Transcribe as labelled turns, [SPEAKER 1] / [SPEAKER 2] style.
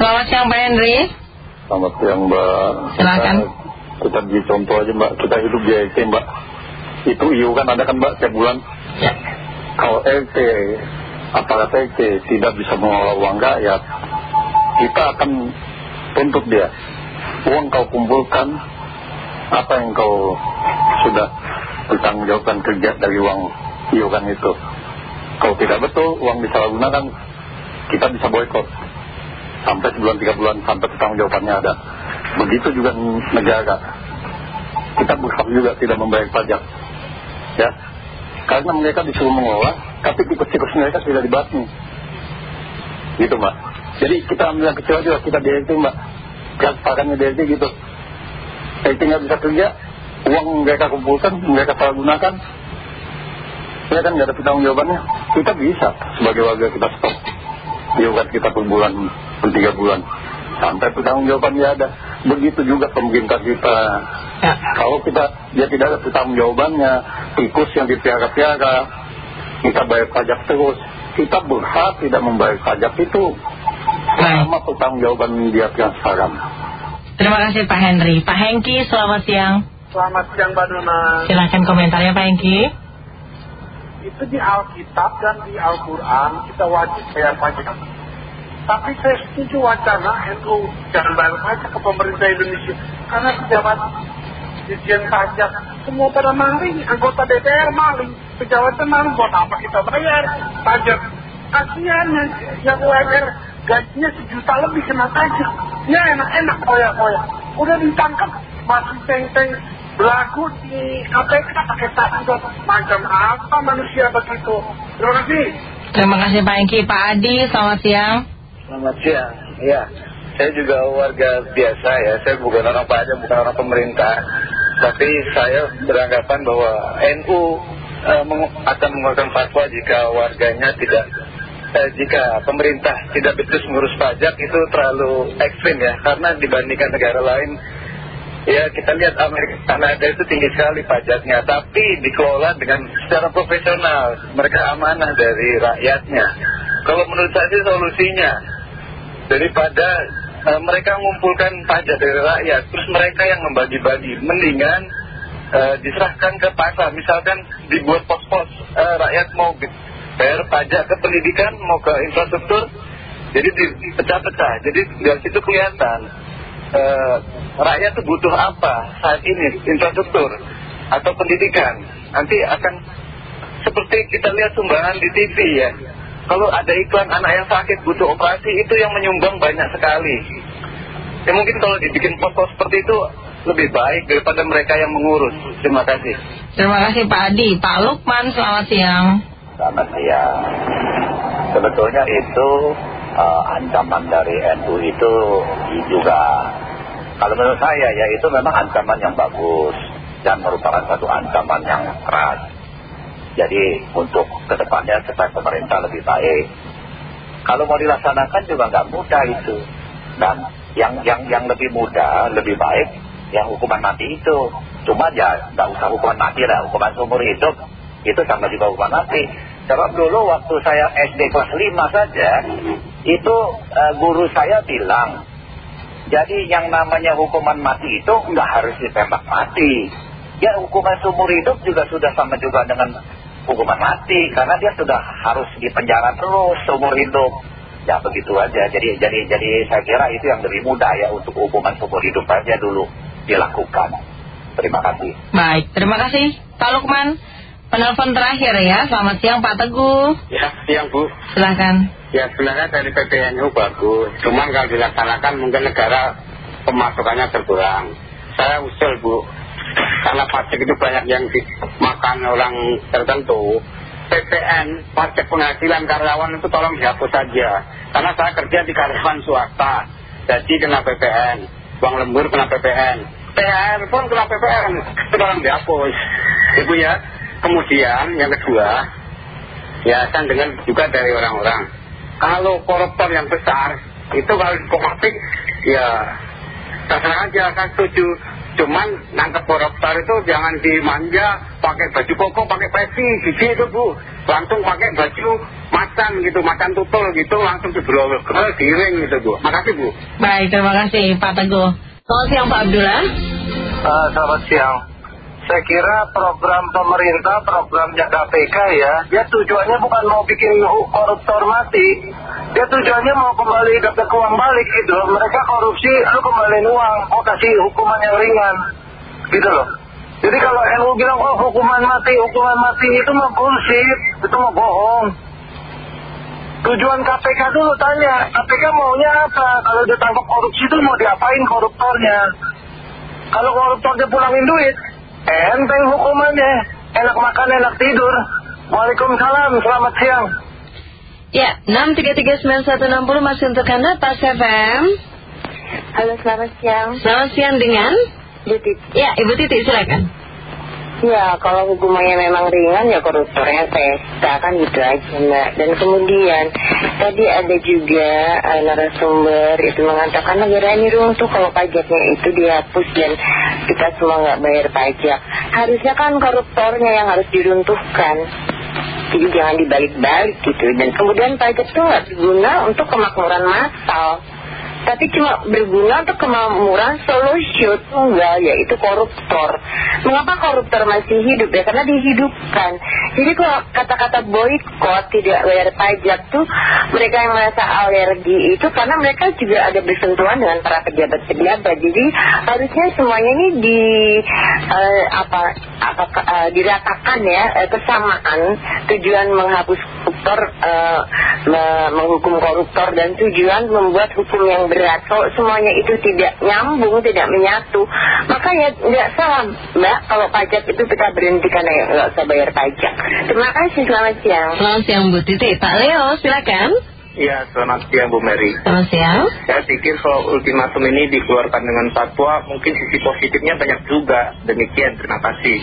[SPEAKER 1] Selamat siang Pak Henry.
[SPEAKER 2] Selamat siang Mbak.
[SPEAKER 1] Silakan.
[SPEAKER 2] Kita, kita beri contoh aja Mbak. Kita hidup di LT Mbak. Itu IU kan ada kan Mbak tiap bulan.
[SPEAKER 1] Ya.
[SPEAKER 2] Kalau LT, aparat LT tidak bisa mengelola uang rakyat, kita akan tuntut dia. Uang kau kumpulkan, apa yang kau sudah bertanggung jawabkan kerja dari uang iuran itu. Kalau tidak betul, uang disalahgunakan, kita bisa boykot. Sampai sebulan tiga bulan, sampai pertanggung jawabannya ada. Begitu juga negara. Kita berhak juga tidak membayar pajak. Ya. Karena mereka disuruh mengelola, tapi tikus-tikus mereka sudah dibasmi. Gitu Mbak. Jadi kita ambil yang kecil aja, kita DLT Mbak. Transparannya DLT gitu. DLT nggak bisa kerja, uang mereka kumpulkan, mereka salah gunakan. Ya kan nggak ada pertanggung jawabannya. Kita bisa sebagai warga kita stop. Iuran kita per bulan, per tiga bulan. Sampai pertanggung jawabannya ada. Begitu juga pemerintah kita.
[SPEAKER 1] Ya.
[SPEAKER 2] Kalau kita dia tidak ada pertanggung jawabannya, tikus yang dipiara-piara, kita bayar pajak terus. Kita berhak tidak membayar pajak itu. Sama pertanggung jawaban dia yang sekarang.
[SPEAKER 1] Terima kasih Pak Henry. Pak Hengki, selamat siang.
[SPEAKER 3] Selamat siang Mbak Nona.
[SPEAKER 1] Silakan komentarnya Pak Hengki.
[SPEAKER 3] Itu di Alkitab dan di Al-Quran kita wajib bayar pajak. Tapi saya setuju wacana NU bayar pajak ke pemerintah Indonesia. Karena pejabat Dirjen Pajak semua pada maling. Anggota DPR maling. Pejabat maling. Buat apa kita bayar pajak? Kasihan yang, UMR gajinya sejuta lebih kena pajak. Ya enak-enak koyak-koyak. Udah ditangkap masih teng-teng berlaku di KPK pakai satu macam apa manusia begitu. Terima kasih.
[SPEAKER 1] Terima kasih Pak Hengki. Pak Adi, selamat siang.
[SPEAKER 4] Selamat siang. Ya, saya juga warga biasa ya. Saya bukan orang pajak, bukan orang pemerintah. Tapi saya beranggapan bahwa NU eh, meng- akan mengeluarkan fatwa jika warganya tidak, eh, jika pemerintah tidak becus mengurus pajak itu terlalu ekstrim ya. Karena dibandingkan negara lain, ya kita lihat Amerika Kanada itu tinggi sekali pajaknya. Tapi dikelola dengan secara profesional. Mereka amanah dari rakyatnya. Kalau menurut saya sih solusinya daripada eh, mereka mengumpulkan pajak dari rakyat terus mereka yang membagi-bagi mendingan eh, diserahkan ke pasar. Misalkan dibuat pos-pos eh, rakyat mau bayar pajak ke pendidikan mau ke infrastruktur jadi dipecah-pecah. Jadi dari situ kelihatan rakyat itu butuh apa saat ini? Infrastruktur atau pendidikan? Nanti akan seperti kita lihat sumbangan di TV ya kalau ada iklan anak yang sakit butuh operasi itu yang menyumbang banyak sekali. Ya mungkin kalau dibikin pos-pos seperti itu lebih baik daripada mereka yang mengurus. Terima kasih.
[SPEAKER 1] Terima kasih Pak Adi. Pak Lukman, selamat siang.
[SPEAKER 4] selamat siang. Sebetulnya itu eh, ancaman dari NU itu juga kalau menurut saya ya itu memang ancaman yang bagus dan merupakan satu ancaman yang keras jadi untuk ke depannya supaya pemerintah lebih baik. Kalau mau dilaksanakan juga nggak mudah itu. Dan yang yang yang lebih mudah lebih baik yang hukuman mati itu. Cuma ya nggak usah hukuman mati lah hukuman seumur hidup. Itu sama juga hukuman mati. Sebab dulu waktu saya SD kelas 5 saja itu eh, guru saya bilang jadi yang namanya hukuman mati itu nggak harus ditembak mati. Ya hukuman seumur hidup juga sudah sama juga dengan hukuman mati karena dia sudah harus dipenjara terus seumur hidup ya begitu aja jadi jadi jadi saya kira itu yang lebih mudah ya untuk hukuman seumur hidup aja dulu dilakukan terima kasih
[SPEAKER 1] Baik, terima kasih Pak Lukman. Penelpon terakhir ya. Selamat siang Pak Teguh.
[SPEAKER 5] Ya, siang Bu.
[SPEAKER 1] Silahkan.
[SPEAKER 5] Ya sebenarnya dari PBNU bagus. Cuman kalau dilaksanakan mungkin negara pemasukannya berkurang. Saya usul Bu. Karena pajak itu banyak yang dimakan orang tertentu. PPN, pajak penghasilan karyawan itu tolong dihapus saja. Karena saya kerja di karyawan swasta. Jadi kena PPN. Uang lembur kena PPN. THR pun kena PPN. Itu tolong dihapus. Ibu ya. Kemudian yang kedua, ya kan dengan juga dari orang-orang. Kalau koruptor yang besar, itu kalau dikomatik, ya terserah aja, saya setuju. Cuman nangkep koruptor itu jangan dimanja, pakai baju koko, pakai peci, gigi itu Bu. Langsung pakai baju macan gitu, macan tutul gitu, langsung diberol, giring gitu Bu. Makasih Bu.
[SPEAKER 1] Baik, terima kasih Pak Teguh. Selamat siang Pak Abdullah.
[SPEAKER 3] Uh, selamat siang. Saya kira program pemerintah, programnya KPK ya, dia tujuannya bukan mau bikin koruptor mati. Dia tujuannya mau kembali dapat uang balik gitu. Mereka korupsi, lu kembaliin uang, mau kasih hukuman yang ringan. Gitu loh. Jadi kalau NU bilang, oh hukuman mati, hukuman mati itu mah bullshit, itu mah bohong. Tujuan KPK dulu tanya, KPK maunya apa? Kalau dia tangkap korupsi itu mau diapain koruptornya? Kalau koruptornya pulangin duit, enteng hukumannya. Enak makan, enak tidur. Waalaikumsalam, selamat siang.
[SPEAKER 1] Ya, 6339160 masih untuk Anda Pak FM.
[SPEAKER 6] Halo, selamat siang.
[SPEAKER 1] Selamat siang dengan?
[SPEAKER 6] Bu Titi.
[SPEAKER 1] Ya, Ibu Titi silakan.
[SPEAKER 6] Ya, kalau hukumannya memang ringan ya koruptornya pesta kan gitu aja mbak. Dan kemudian tadi ada juga uh, narasumber itu mengatakan negara ini runtuh kalau pajaknya itu dihapus dan kita semua nggak bayar pajak. Harusnya kan koruptornya yang harus diruntuhkan. Jadi jangan dibalik-balik gitu. Dan kemudian pajak itu nggak berguna untuk kemakmuran massal tapi cuma berguna untuk kemakmuran solusi tunggal yaitu koruptor. Mengapa koruptor masih hidup ya? Karena dihidupkan. Jadi kalau kata-kata boykot tidak bayar pajak tuh mereka yang merasa alergi itu karena mereka juga ada bersentuhan dengan para pejabat-pejabat. Jadi harusnya semuanya ini di uh, apa, apa uh, diratakan ya uh, kesamaan tujuan menghapus koruptor, uh, menghukum koruptor dan tujuan membuat hukum yang berat. Kalau semuanya itu tidak nyambung tidak menyatu maka ya tidak salah mbak. Kalau pajak itu kita berhentikan ya nggak usah bayar pajak. Terima kasih selamat siang.
[SPEAKER 1] Selamat siang Bu Titi. Pak Leo silakan
[SPEAKER 5] Ya, selamat siang Bu Mary.
[SPEAKER 1] Selamat siang.
[SPEAKER 5] Saya pikir kalau ultimatum ini dikeluarkan dengan fatwa, mungkin sisi positifnya banyak juga. Demikian, terima kasih.